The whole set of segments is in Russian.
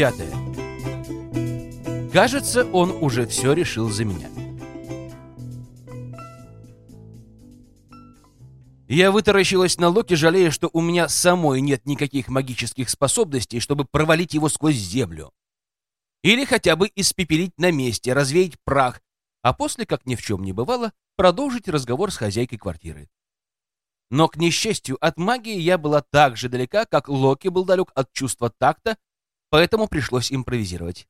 Пятая. Кажется, он уже все решил за меня. Я вытаращилась на Локи, жалея, что у меня самой нет никаких магических способностей, чтобы провалить его сквозь землю. Или хотя бы испепелить на месте, развеять прах, а после, как ни в чем не бывало, продолжить разговор с хозяйкой квартиры. Но, к несчастью, от магии я была так же далека, как Локи был далек от чувства такта, поэтому пришлось импровизировать.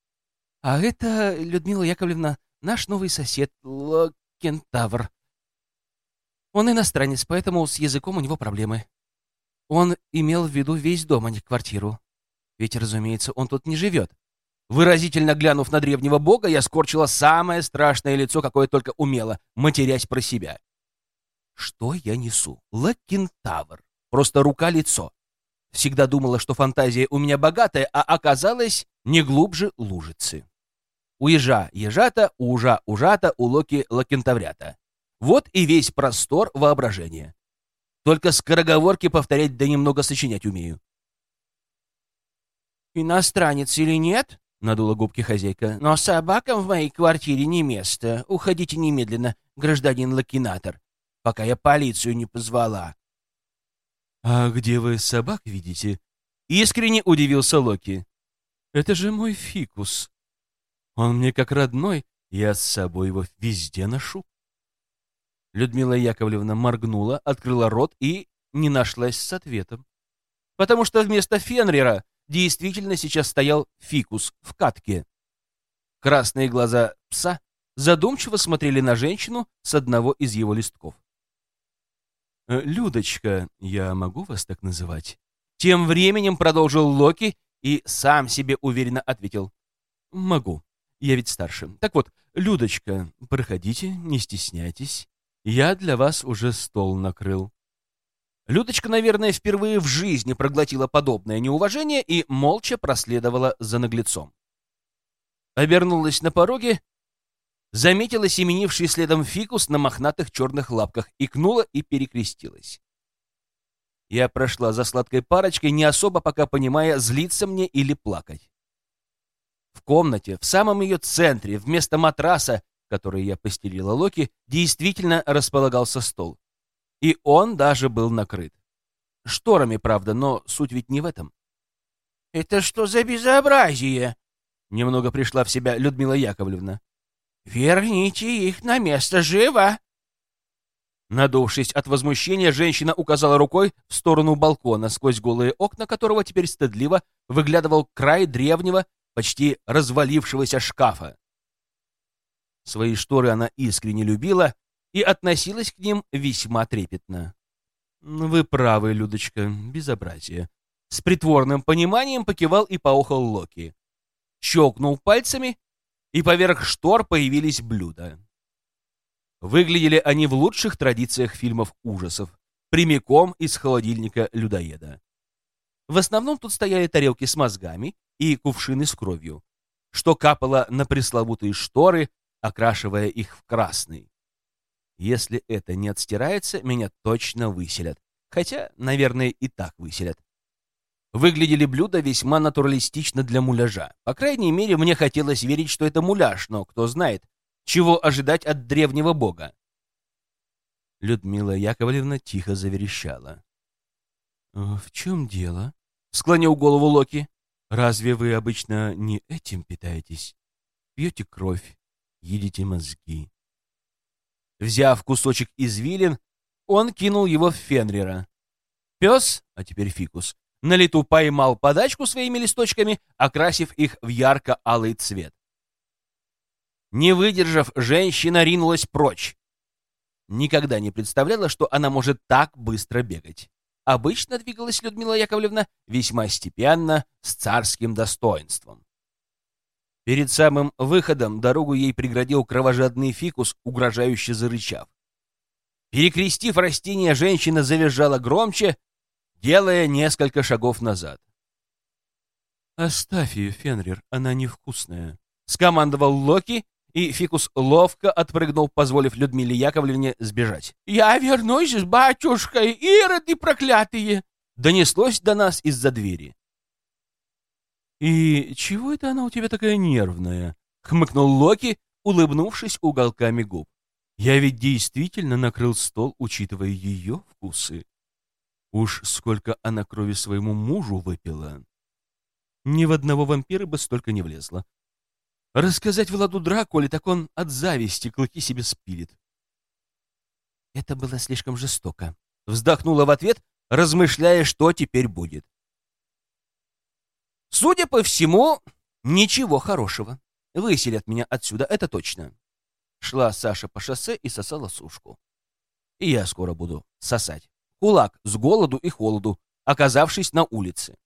А это, Людмила Яковлевна, наш новый сосед, Локентавр. Он иностранец, поэтому с языком у него проблемы. Он имел в виду весь дом, а не квартиру. Ведь, разумеется, он тут не живет. Выразительно глянув на древнего бога, я скорчила самое страшное лицо, какое только умела, матерясь про себя. Что я несу? Лакентавр. Просто рука-лицо. Всегда думала, что фантазия у меня богатая, а оказалось не глубже лужицы. У ежа ежата, у ужа ужата, у локи лакентаврята. Вот и весь простор воображения. Только скороговорки повторять да немного сочинять умею. «Иностранец или нет?» — надула губки хозяйка. «Но собакам в моей квартире не место. Уходите немедленно, гражданин Лакинатор, пока я полицию не позвала». «А где вы собак видите?» — искренне удивился Локи. «Это же мой фикус. Он мне как родной, я с собой его везде ношу». Людмила Яковлевна моргнула, открыла рот и не нашлась с ответом. Потому что вместо Фенрера действительно сейчас стоял фикус в катке. Красные глаза пса задумчиво смотрели на женщину с одного из его листков. «Э, «Людочка, я могу вас так называть?» Тем временем продолжил Локи и сам себе уверенно ответил. «Могу. Я ведь старше. Так вот, Людочка, проходите, не стесняйтесь. Я для вас уже стол накрыл». Людочка, наверное, впервые в жизни проглотила подобное неуважение и молча проследовала за наглецом. Обернулась на пороге, заметила семенивший следом фикус на мохнатых черных лапках, икнула и перекрестилась. Я прошла за сладкой парочкой, не особо пока понимая, злиться мне или плакать. В комнате, в самом ее центре, вместо матраса, который я постелила Локи, действительно располагался стол. И он даже был накрыт. Шторами, правда, но суть ведь не в этом. «Это что за безобразие?» Немного пришла в себя Людмила Яковлевна. «Верните их на место живо!» Надувшись от возмущения, женщина указала рукой в сторону балкона, сквозь голые окна которого теперь стыдливо выглядывал край древнего, почти развалившегося шкафа. Свои шторы она искренне любила и относилась к ним весьма трепетно. «Вы правы, Людочка, безобразие». С притворным пониманием покивал и поохал Локи. Щелкнул пальцами, и поверх штор появились блюда. Выглядели они в лучших традициях фильмов ужасов, прямиком из холодильника людоеда. В основном тут стояли тарелки с мозгами и кувшины с кровью, что капало на пресловутые шторы, окрашивая их в красный. Если это не отстирается, меня точно выселят. Хотя, наверное, и так выселят. Выглядели блюда весьма натуралистично для муляжа. По крайней мере, мне хотелось верить, что это муляж, но кто знает, чего ожидать от древнего бога. Людмила Яковлевна тихо заверещала. «В чем дело?» — склонил голову Локи. «Разве вы обычно не этим питаетесь? Пьете кровь, едите мозги, Взяв кусочек извилин, он кинул его в Фенрера. Пес, а теперь фикус, на лету поймал подачку своими листочками, окрасив их в ярко-алый цвет. Не выдержав, женщина ринулась прочь. Никогда не представляла, что она может так быстро бегать. Обычно двигалась Людмила Яковлевна весьма степенно, с царским достоинством. Перед самым выходом дорогу ей преградил кровожадный фикус, угрожающе зарычав. Перекрестив растение, женщина завизжала громче, делая несколько шагов назад. «Оставь ее, Фенрир, она невкусная», — скомандовал Локи, и фикус ловко отпрыгнул, позволив Людмиле Яковлевне сбежать. «Я вернусь с батюшкой, ироды проклятые!» Донеслось до нас из-за двери. «И чего это она у тебя такая нервная?» — хмыкнул Локи, улыбнувшись уголками губ. «Я ведь действительно накрыл стол, учитывая ее вкусы. Уж сколько она крови своему мужу выпила. Ни в одного вампира бы столько не влезло. Рассказать Владу Дракуле, так он от зависти клыки себе спилит. Это было слишком жестоко. Вздохнула в ответ, размышляя, что теперь будет. Судя по всему, ничего хорошего. Выселят меня отсюда, это точно. Шла Саша по шоссе и сосала сушку. И я скоро буду сосать. Кулак с голоду и холоду, оказавшись на улице.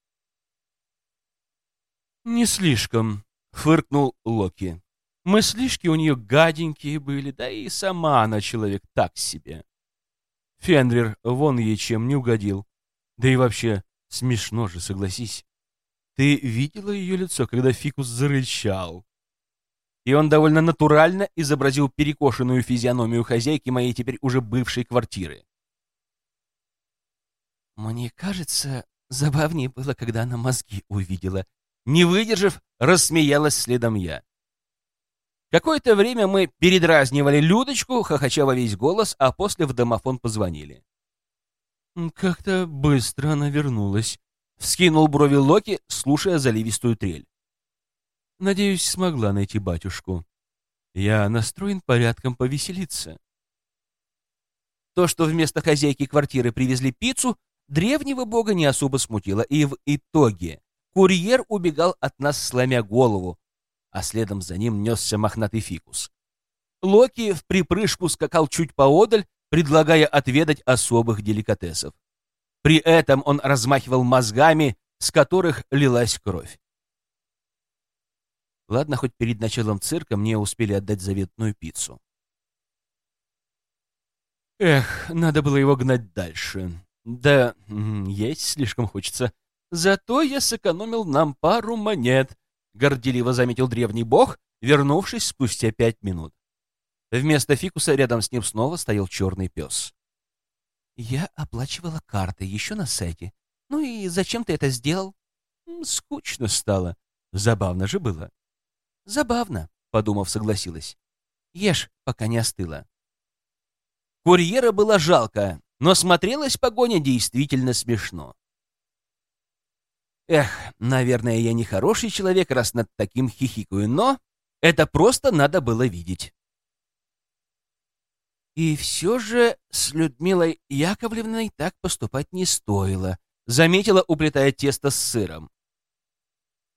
«Не слишком», — фыркнул Локи. Мыслишки у нее гаденькие были, да и сама она человек так себе. Фенрир вон ей чем не угодил. Да и вообще, смешно же, согласись. Ты видела ее лицо, когда Фикус зарычал? И он довольно натурально изобразил перекошенную физиономию хозяйки моей теперь уже бывшей квартиры. Мне кажется, забавнее было, когда она мозги увидела. Не выдержав, рассмеялась следом я. Какое-то время мы передразнивали Людочку, хохоча во весь голос, а после в домофон позвонили. «Как-то быстро она вернулась», — вскинул брови Локи, слушая заливистую трель. «Надеюсь, смогла найти батюшку. Я настроен порядком повеселиться». То, что вместо хозяйки квартиры привезли пиццу, древнего бога не особо смутило, и в итоге курьер убегал от нас, сломя голову, а следом за ним несся мохнатый фикус. Локи в припрыжку скакал чуть поодаль, предлагая отведать особых деликатесов. При этом он размахивал мозгами, с которых лилась кровь. Ладно, хоть перед началом цирка мне успели отдать заветную пиццу. Эх, надо было его гнать дальше. Да, есть слишком хочется. Зато я сэкономил нам пару монет, — горделиво заметил древний бог, вернувшись спустя пять минут. Вместо фикуса рядом с ним снова стоял черный пес. «Я оплачивала картой еще на сайте. Ну и зачем ты это сделал?» «Скучно стало. Забавно же было». «Забавно», — подумав, согласилась. «Ешь, пока не остыло». Курьера было жалко, но смотрелась погоня действительно смешно. Эх, наверное, я не хороший человек, раз над таким хихикаю, но это просто надо было видеть. И все же с Людмилой Яковлевной так поступать не стоило, заметила, уплетая тесто с сыром.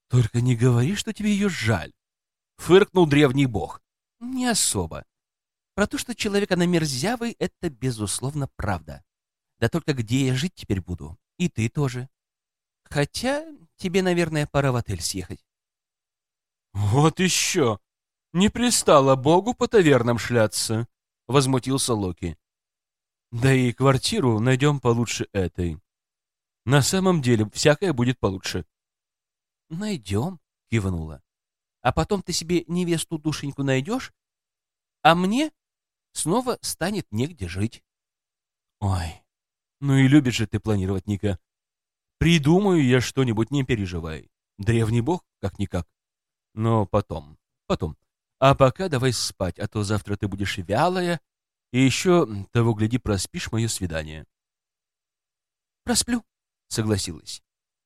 «Только не говори, что тебе ее жаль», — фыркнул древний бог. «Не особо. Про то, что человек она мерзявый, это, безусловно, правда. Да только где я жить теперь буду? И ты тоже. Хотя тебе, наверное, пора в отель съехать. «Вот еще! Не пристало Богу по тавернам шляться!» — возмутился Локи. «Да и квартиру найдем получше этой. На самом деле, всякое будет получше». «Найдем», — кивнула. «А потом ты себе невесту-душеньку найдешь, а мне снова станет негде жить». «Ой, ну и любишь же ты планировать, Ника. Придумаю я что-нибудь, не переживай. Древний бог, как-никак. Но потом, потом. А пока давай спать, а то завтра ты будешь вялая, и еще, того гляди, проспишь мое свидание. Просплю, согласилась,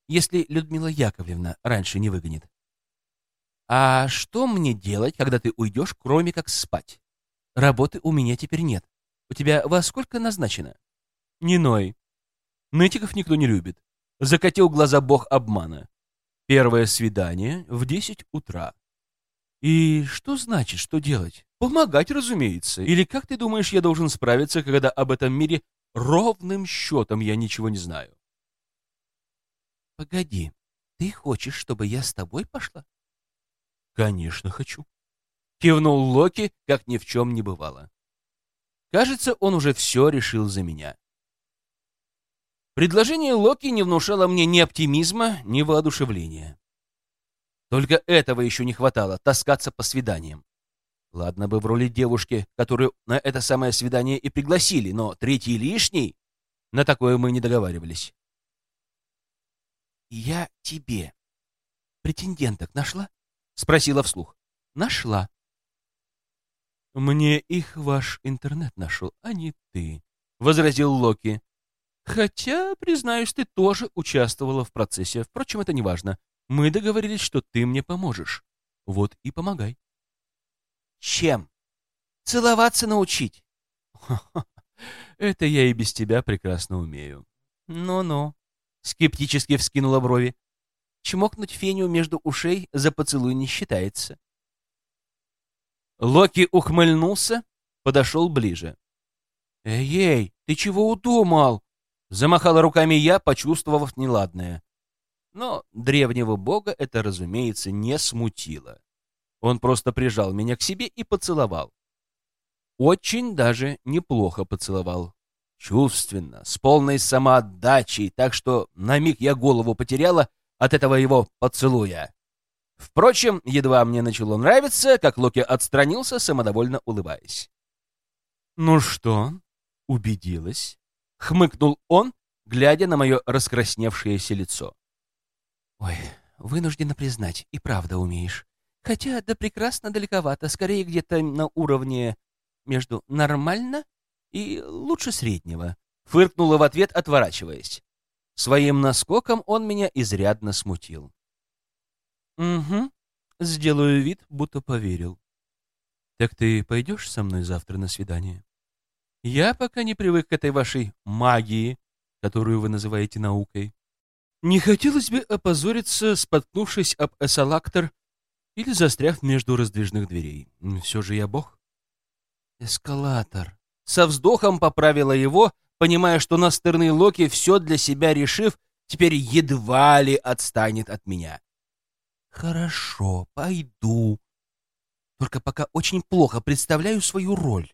если Людмила Яковлевна раньше не выгонит. А что мне делать, когда ты уйдешь, кроме как спать? Работы у меня теперь нет. У тебя во сколько назначено? Не ной. Нытиков никто не любит. Закатил глаза бог обмана. Первое свидание в десять утра. И что значит, что делать? Помогать, разумеется. Или как ты думаешь, я должен справиться, когда об этом мире ровным счетом я ничего не знаю? Погоди, ты хочешь, чтобы я с тобой пошла? Конечно, хочу. Кивнул Локи, как ни в чем не бывало. Кажется, он уже все решил за меня. Предложение Локи не внушало мне ни оптимизма, ни воодушевления. Только этого еще не хватало — таскаться по свиданиям. Ладно бы в роли девушки, которую на это самое свидание и пригласили, но третий лишний — на такое мы не договаривались. «Я тебе претенденток нашла?» — спросила вслух. «Нашла». «Мне их ваш интернет нашел, а не ты», — возразил Локи. «Хотя, признаюсь, ты тоже участвовала в процессе. Впрочем, это не важно. Мы договорились, что ты мне поможешь. Вот и помогай». «Чем? Целоваться научить?» «Это я и без тебя прекрасно умею». «Ну-ну», — скептически вскинула брови. «Чмокнуть Феню между ушей за поцелуй не считается». Локи ухмыльнулся, подошел ближе. «Эй-эй, ты чего удумал?» Замахала руками я, почувствовав неладное. Но древнего бога это, разумеется, не смутило. Он просто прижал меня к себе и поцеловал. Очень даже неплохо поцеловал. Чувственно, с полной самоотдачей, так что на миг я голову потеряла от этого его поцелуя. Впрочем, едва мне начало нравиться, как Локи отстранился, самодовольно улыбаясь. «Ну что, убедилась?» — хмыкнул он, глядя на мое раскрасневшееся лицо. «Ой, вынуждена признать, и правда умеешь. Хотя да прекрасно далековато, скорее где-то на уровне между нормально и лучше среднего», — фыркнула в ответ, отворачиваясь. Своим наскоком он меня изрядно смутил. «Угу. Сделаю вид, будто поверил. Так ты пойдешь со мной завтра на свидание? Я пока не привык к этой вашей магии, которую вы называете наукой. Не хотелось бы опозориться, споткнувшись об эсалактор или застряв между раздвижных дверей. Все же я бог. Эскалатор. Со вздохом поправила его, понимая, что настырный Локи, все для себя решив, теперь едва ли отстанет от меня. Хорошо, пойду. Только пока очень плохо представляю свою роль.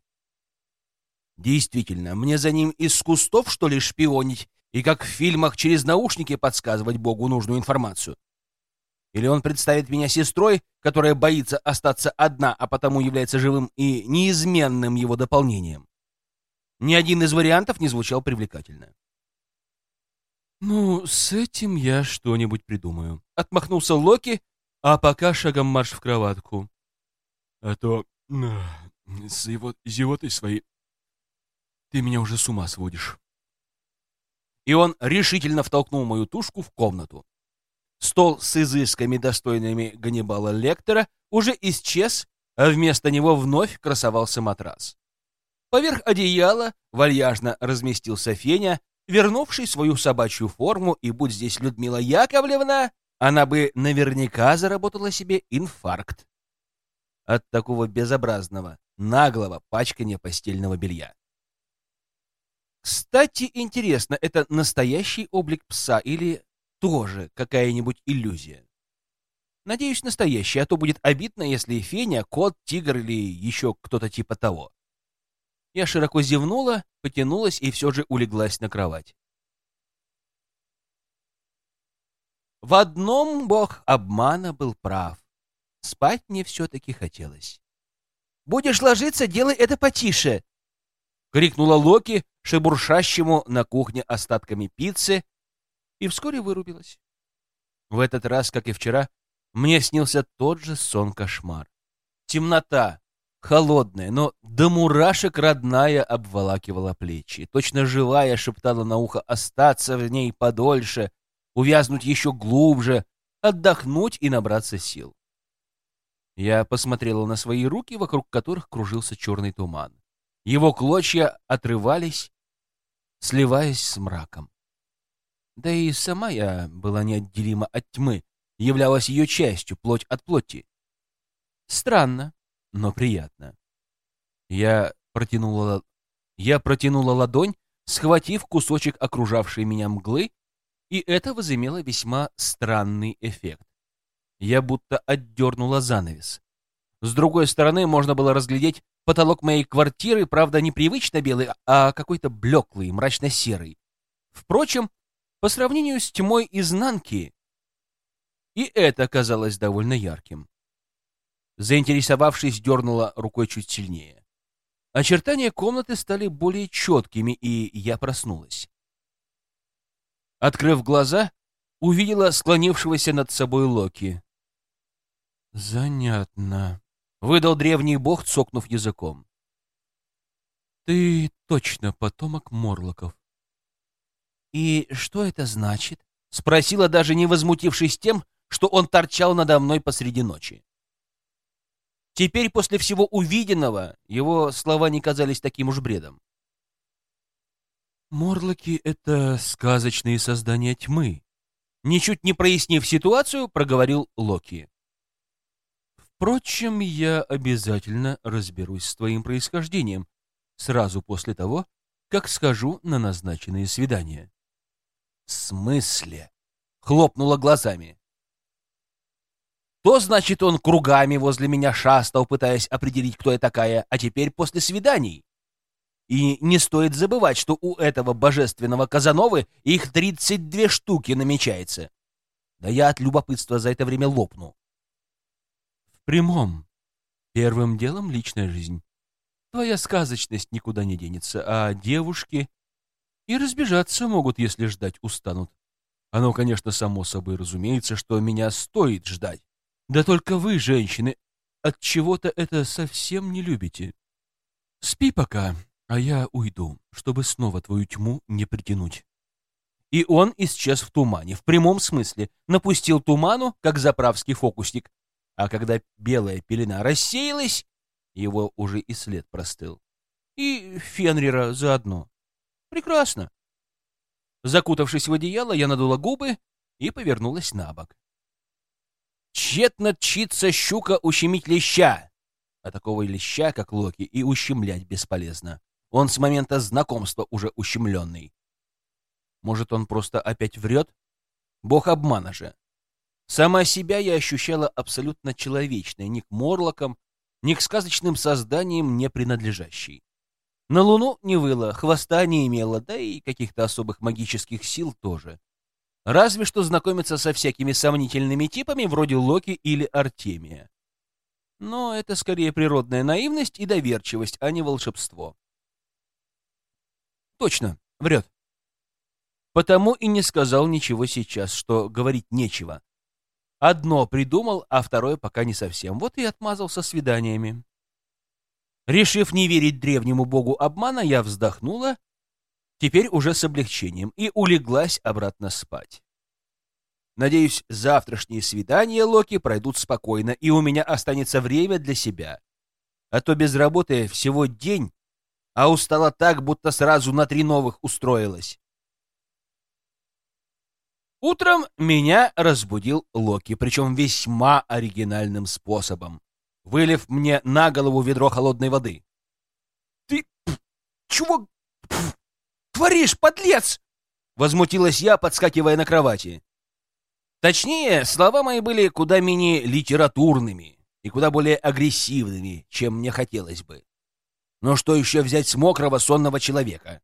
Действительно, мне за ним из кустов, что ли, шпионить и как в фильмах через наушники подсказывать Богу нужную информацию? Или он представит меня сестрой, которая боится остаться одна, а потому является живым и неизменным его дополнением? Ни один из вариантов не звучал привлекательно. «Ну, с этим я что-нибудь придумаю», — отмахнулся Локи, а пока шагом марш в кроватку. «А то с его зевотой своей ты меня уже с ума сводишь». И он решительно втолкнул мою тушку в комнату. Стол с изысками, достойными Ганнибала Лектора, уже исчез, а вместо него вновь красовался матрас. Поверх одеяла вальяжно разместился Феня, вернувший свою собачью форму, и будь здесь Людмила Яковлевна, она бы наверняка заработала себе инфаркт от такого безобразного, наглого пачкания постельного белья. Кстати, интересно, это настоящий облик пса или тоже какая-нибудь иллюзия? Надеюсь, настоящий, а то будет обидно, если Феня, кот, тигр или еще кто-то типа того. Я широко зевнула, потянулась и все же улеглась на кровать. В одном бог обмана был прав. Спать мне все-таки хотелось. «Будешь ложиться, делай это потише!» — крикнула Локи, шебуршащему на кухне остатками пиццы, и вскоре вырубилась. В этот раз, как и вчера, мне снился тот же сон-кошмар. Темнота, холодная, но до мурашек родная обволакивала плечи. Точно живая шептала на ухо остаться в ней подольше, увязнуть еще глубже, отдохнуть и набраться сил. Я посмотрела на свои руки, вокруг которых кружился черный туман. Его клочья отрывались, сливаясь с мраком. Да и сама я была неотделима от тьмы, являлась ее частью, плоть от плоти. Странно, но приятно. Я протянула, я протянула ладонь, схватив кусочек окружавшей меня мглы и это возымело весьма странный эффект. Я будто отдернула занавес. С другой стороны можно было разглядеть потолок моей квартиры, правда, не привычно белый, а какой-то блеклый, мрачно-серый. Впрочем, по сравнению с тьмой изнанки, и это казалось довольно ярким. Заинтересовавшись, дернула рукой чуть сильнее. Очертания комнаты стали более четкими, и я проснулась. Открыв глаза, увидела склонившегося над собой Локи. «Занятно», — выдал древний бог, цокнув языком. «Ты точно потомок Морлоков». «И что это значит?» — спросила, даже не возмутившись тем, что он торчал надо мной посреди ночи. Теперь, после всего увиденного, его слова не казались таким уж бредом. «Морлоки — это сказочные создания тьмы», — ничуть не прояснив ситуацию, проговорил Локи. «Впрочем, я обязательно разберусь с твоим происхождением сразу после того, как схожу на назначенные свидания». «В смысле?» — хлопнула глазами. То, значит, он кругами возле меня шастал, пытаясь определить, кто я такая, а теперь после свиданий. И не стоит забывать, что у этого божественного Казановы их 32 штуки намечается. Да я от любопытства за это время лопну. В прямом. Первым делом личная жизнь. Твоя сказочность никуда не денется, а девушки и разбежаться могут, если ждать устанут. Оно, конечно, само собой разумеется, что меня стоит ждать. Да только вы, женщины, от чего-то это совсем не любите. Спи пока, а я уйду, чтобы снова твою тьму не притянуть. И он исчез в тумане, в прямом смысле, напустил туману, как заправский фокусник. А когда белая пелена рассеялась, его уже и след простыл. И Фенрира заодно. Прекрасно. Закутавшись в одеяло, я надула губы и повернулась на бок. Тщетно тчится щука ущемить леща. А такого леща, как Локи, и ущемлять бесполезно. Он с момента знакомства уже ущемленный. Может, он просто опять врет? Бог обмана же. Сама себя я ощущала абсолютно человечной, ни к морлокам, ни к сказочным созданиям не принадлежащей. На луну не выла, хвоста не имела, да и каких-то особых магических сил тоже. Разве что знакомиться со всякими сомнительными типами вроде Локи или Артемия. Но это скорее природная наивность и доверчивость, а не волшебство. Точно, врет. Потому и не сказал ничего сейчас, что говорить нечего. Одно придумал, а второе пока не совсем. Вот и отмазался свиданиями. Решив не верить древнему богу обмана, я вздохнула теперь уже с облегчением, и улеглась обратно спать. Надеюсь, завтрашние свидания Локи пройдут спокойно, и у меня останется время для себя. А то без работы всего день, а устала так, будто сразу на три новых устроилась. Утром меня разбудил Локи, причем весьма оригинальным способом, вылив мне на голову ведро холодной воды. «Ты чего творишь, подлец?» — возмутилась я, подскакивая на кровати. Точнее, слова мои были куда менее литературными и куда более агрессивными, чем мне хотелось бы. Но что еще взять с мокрого сонного человека?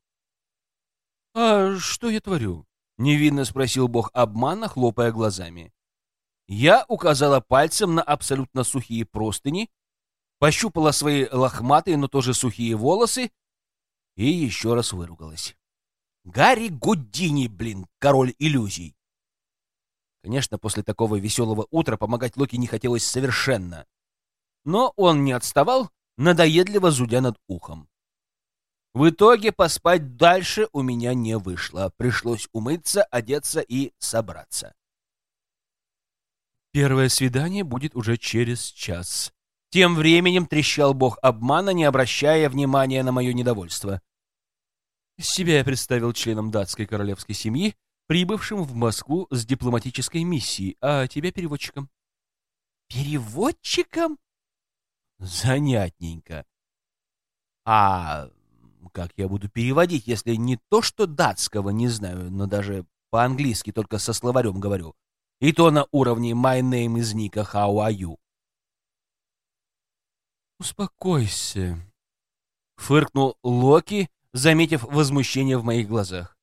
— А что я творю? — невинно спросил бог обмана, хлопая глазами. Я указала пальцем на абсолютно сухие простыни, пощупала свои лохматые, но тоже сухие волосы и еще раз выругалась. Гарри Гудини, блин, король иллюзий. Конечно, после такого веселого утра помогать Локи не хотелось совершенно. Но он не отставал, надоедливо зудя над ухом. В итоге поспать дальше у меня не вышло. Пришлось умыться, одеться и собраться. Первое свидание будет уже через час. Тем временем трещал бог обмана, не обращая внимания на мое недовольство. Себя я представил членом датской королевской семьи, прибывшим в Москву с дипломатической миссией, а тебя переводчиком. Переводчиком? Занятненько. А как я буду переводить, если не то, что датского не знаю, но даже по-английски только со словарем говорю. И то на уровне «My name is Nika, how are you?» «Успокойся», — фыркнул Локи, заметив возмущение в моих глазах.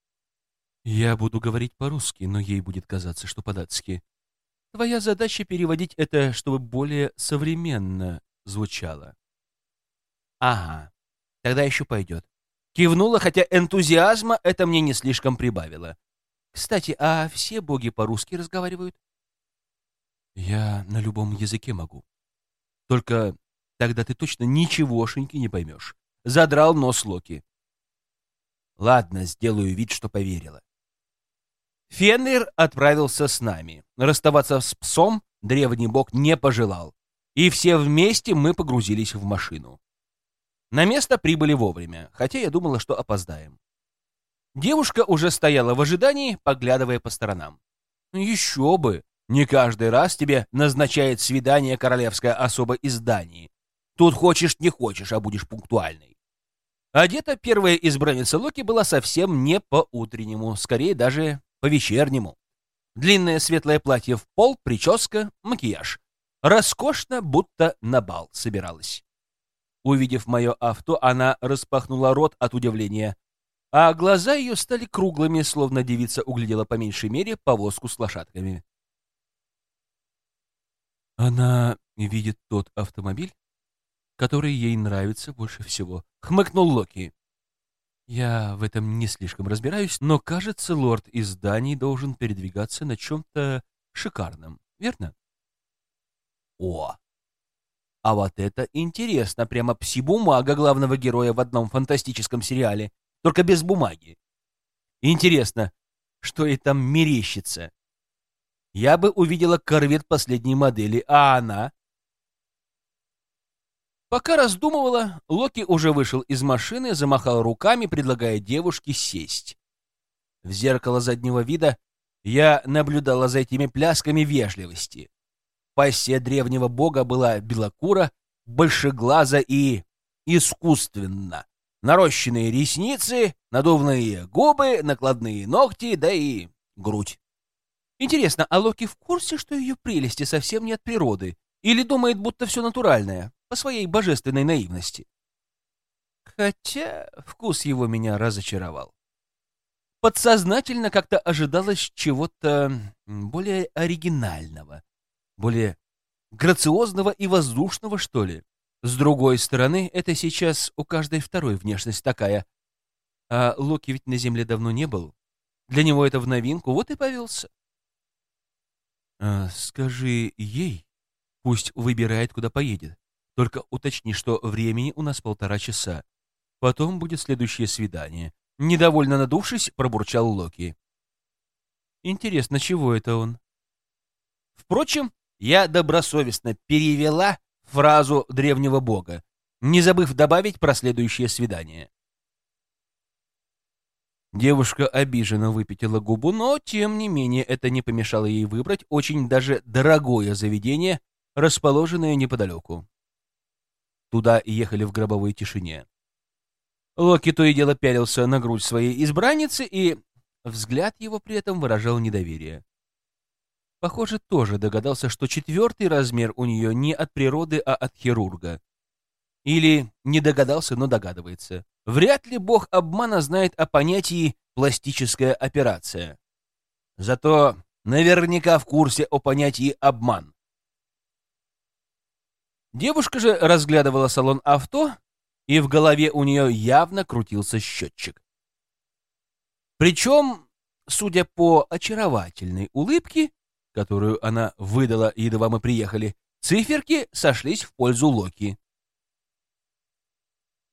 Я буду говорить по-русски, но ей будет казаться, что по-датски. Твоя задача переводить это, чтобы более современно звучало. Ага, тогда еще пойдет. Кивнула, хотя энтузиазма это мне не слишком прибавило. Кстати, а все боги по-русски разговаривают? Я на любом языке могу. Только тогда ты точно ничегошеньки не поймешь. Задрал нос Локи. Ладно, сделаю вид, что поверила. Фенрир отправился с нами. Расставаться с псом древний бог не пожелал. И все вместе мы погрузились в машину. На место прибыли вовремя, хотя я думала, что опоздаем. Девушка уже стояла в ожидании, поглядывая по сторонам. Еще бы! Не каждый раз тебе назначает свидание королевская особа из Дании. Тут хочешь не хочешь, а будешь пунктуальной. Одета первая избранница Локи была совсем не по-утреннему, скорее даже по-вечернему. Длинное светлое платье в пол, прическа, макияж. Роскошно, будто на бал собиралась. Увидев мое авто, она распахнула рот от удивления, а глаза ее стали круглыми, словно девица углядела по меньшей мере повозку с лошадками. Она видит тот автомобиль, который ей нравится больше всего. Хмыкнул Локи. Я в этом не слишком разбираюсь, но, кажется, лорд из зданий должен передвигаться на чем-то шикарном, верно? О, а вот это интересно, прямо пси-бумага главного героя в одном фантастическом сериале, только без бумаги. Интересно, что ей там мерещится? Я бы увидела корвет последней модели, а она Пока раздумывала, Локи уже вышел из машины, замахал руками, предлагая девушке сесть. В зеркало заднего вида я наблюдала за этими плясками вежливости. Пассия древнего бога была белокура, большеглаза и искусственно. Нарощенные ресницы, надувные губы, накладные ногти, да и грудь. Интересно, а Локи в курсе, что ее прелести совсем не от природы? Или думает, будто все натуральное? по своей божественной наивности. Хотя вкус его меня разочаровал. Подсознательно как-то ожидалось чего-то более оригинального, более грациозного и воздушного, что ли. С другой стороны, это сейчас у каждой второй внешность такая. А Локи ведь на Земле давно не был. Для него это в новинку, вот и повелся. А, скажи ей, пусть выбирает, куда поедет. Только уточни, что времени у нас полтора часа. Потом будет следующее свидание. Недовольно надувшись, пробурчал Локи. Интересно, чего это он? Впрочем, я добросовестно перевела фразу древнего бога, не забыв добавить про следующее свидание. Девушка обиженно выпятила губу, но, тем не менее, это не помешало ей выбрать очень даже дорогое заведение, расположенное неподалеку. Туда ехали в гробовой тишине. Локи то и дело пялился на грудь своей избранницы, и взгляд его при этом выражал недоверие. Похоже, тоже догадался, что четвертый размер у нее не от природы, а от хирурга. Или не догадался, но догадывается. Вряд ли бог обмана знает о понятии «пластическая операция». Зато наверняка в курсе о понятии «обман». Девушка же разглядывала салон авто, и в голове у нее явно крутился счетчик. Причем, судя по очаровательной улыбке, которую она выдала, едва мы приехали, циферки сошлись в пользу Локи.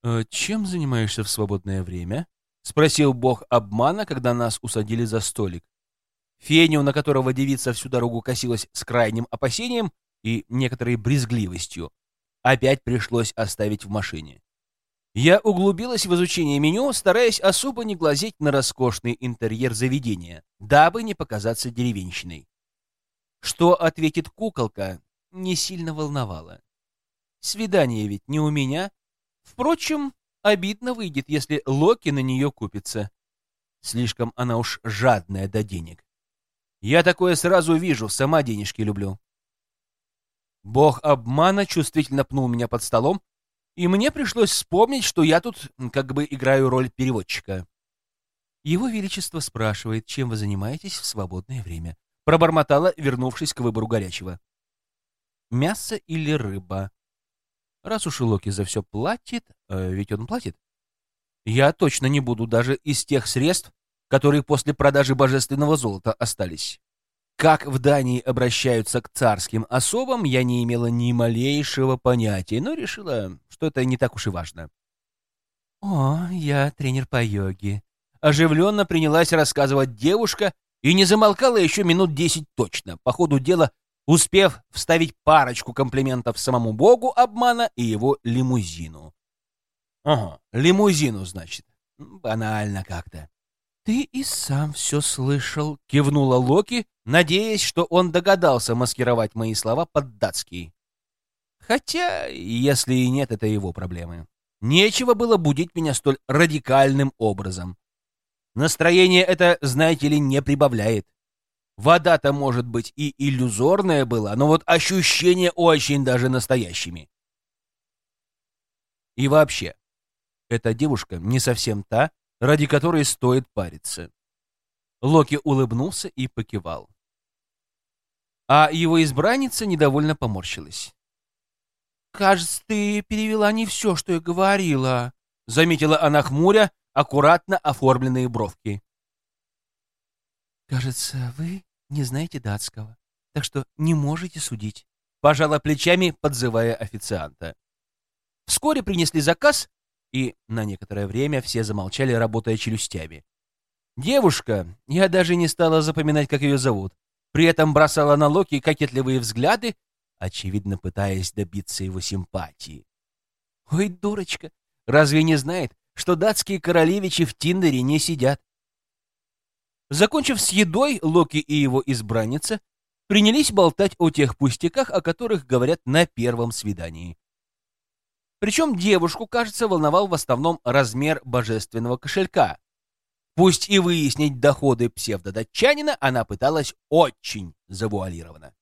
«Э, «Чем занимаешься в свободное время?» — спросил бог обмана, когда нас усадили за столик. Феню, на которого девица всю дорогу косилась с крайним опасением, и некоторой брезгливостью, опять пришлось оставить в машине. Я углубилась в изучение меню, стараясь особо не глазеть на роскошный интерьер заведения, дабы не показаться деревенщиной. Что ответит куколка, не сильно волновало. Свидание ведь не у меня. Впрочем, обидно выйдет, если Локи на нее купится. Слишком она уж жадная до денег. Я такое сразу вижу, сама денежки люблю. Бог обмана чувствительно пнул меня под столом, и мне пришлось вспомнить, что я тут как бы играю роль переводчика. Его Величество спрашивает, чем вы занимаетесь в свободное время. Пробормотала, вернувшись к выбору горячего. Мясо или рыба? Раз уж Локи за все платит, э, ведь он платит, я точно не буду даже из тех средств, которые после продажи божественного золота остались. Как в Дании обращаются к царским особам, я не имела ни малейшего понятия, но решила, что это не так уж и важно. «О, я тренер по йоге», — оживленно принялась рассказывать девушка и не замолкала еще минут десять точно, по ходу дела успев вставить парочку комплиментов самому богу обмана и его лимузину. Ага, лимузину, значит. Банально как-то. «Ты и сам все слышал», — кивнула Локи, надеясь, что он догадался маскировать мои слова под датский. Хотя, если и нет, это его проблемы. Нечего было будить меня столь радикальным образом. Настроение это, знаете ли, не прибавляет. Вода-то, может быть, и иллюзорная была, но вот ощущения очень даже настоящими. И вообще, эта девушка не совсем та, ради которой стоит париться. Локи улыбнулся и покивал. А его избранница недовольно поморщилась. «Кажется, ты перевела не все, что я говорила», — заметила она хмуря аккуратно оформленные бровки. «Кажется, вы не знаете датского, так что не можете судить», — пожала плечами, подзывая официанта. Вскоре принесли заказ, и на некоторое время все замолчали, работая челюстями. Девушка, я даже не стала запоминать, как ее зовут, при этом бросала на Локи кокетливые взгляды, очевидно пытаясь добиться его симпатии. Ой, дурочка, разве не знает, что датские королевичи в Тиндере не сидят? Закончив с едой, Локи и его избранница принялись болтать о тех пустяках, о которых говорят на первом свидании. Причем девушку, кажется, волновал в основном размер божественного кошелька. Пусть и выяснить доходы псевдодатчанина она пыталась очень завуалированно.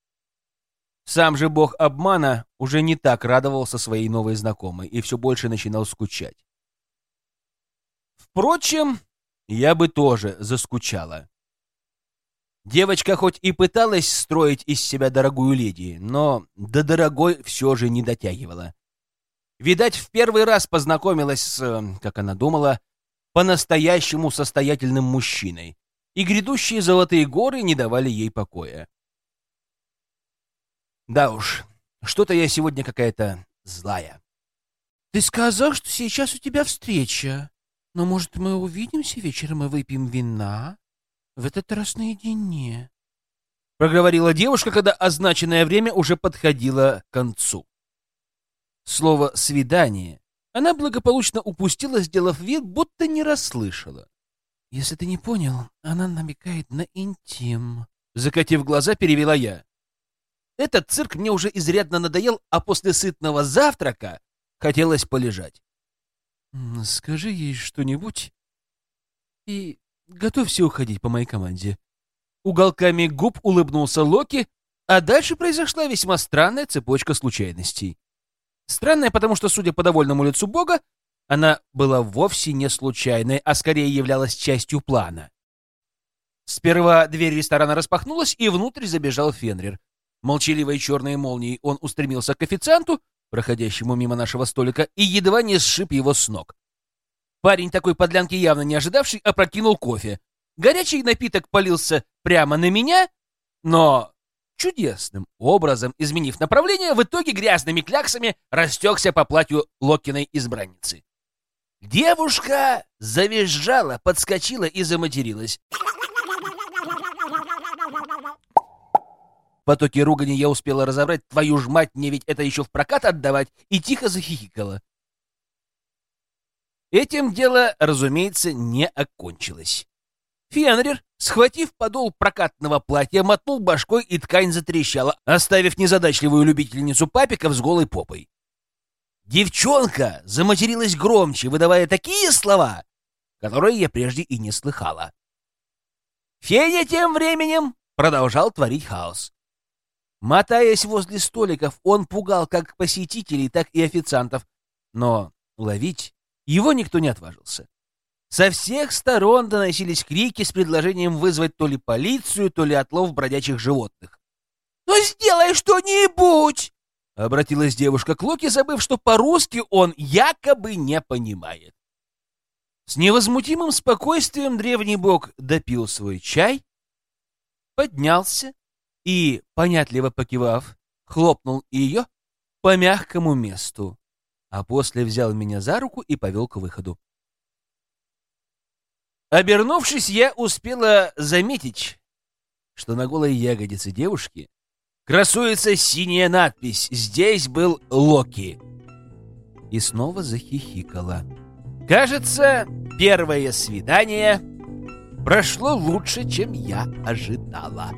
Сам же бог обмана уже не так радовался своей новой знакомой и все больше начинал скучать. Впрочем, я бы тоже заскучала. Девочка хоть и пыталась строить из себя дорогую леди, но до дорогой все же не дотягивала. Видать, в первый раз познакомилась с, как она думала, по-настоящему состоятельным мужчиной, и грядущие золотые горы не давали ей покоя. Да уж, что-то я сегодня какая-то злая. «Ты сказал, что сейчас у тебя встреча», но, может, мы увидимся вечером и выпьем вина? В этот раз наедине. Проговорила девушка, когда означенное время уже подходило к концу. Слово «свидание» она благополучно упустила, сделав вид, будто не расслышала. «Если ты не понял, она намекает на интим», — закатив глаза, перевела я. Этот цирк мне уже изрядно надоел, а после сытного завтрака хотелось полежать. Скажи ей что-нибудь и готовься уходить по моей команде. Уголками губ улыбнулся Локи, а дальше произошла весьма странная цепочка случайностей. Странная, потому что, судя по довольному лицу Бога, она была вовсе не случайной, а скорее являлась частью плана. Сперва дверь ресторана распахнулась, и внутрь забежал Фенрир. Молчаливой черной молнией он устремился к официанту, проходящему мимо нашего столика, и едва не сшиб его с ног. Парень такой подлянки явно не ожидавший опрокинул кофе. Горячий напиток полился прямо на меня, но чудесным образом, изменив направление, в итоге грязными кляксами растекся по платью Локиной избранницы. Девушка завизжала, подскочила и заматерилась. Потоке ругани я успела разобрать, твою ж мать, мне ведь это еще в прокат отдавать, и тихо захихикала. Этим дело, разумеется, не окончилось. Фенрир, схватив подол прокатного платья, мотнул башкой, и ткань затрещала, оставив незадачливую любительницу папиков с голой попой. Девчонка заматерилась громче, выдавая такие слова, которые я прежде и не слыхала. Феня тем временем продолжал творить хаос. Мотаясь возле столиков, он пугал как посетителей, так и официантов, но ловить его никто не отважился. Со всех сторон доносились крики с предложением вызвать то ли полицию, то ли отлов бродячих животных. «Ну сделай что-нибудь!» — обратилась девушка к Локи, забыв, что по-русски он якобы не понимает. С невозмутимым спокойствием древний бог допил свой чай, поднялся и, понятливо покивав, хлопнул ее по мягкому месту, а после взял меня за руку и повел к выходу. Обернувшись, я успела заметить, что на голой ягодице девушки красуется синяя надпись «Здесь был Локи». И снова захихикала. Кажется, первое свидание прошло лучше, чем я ожидала.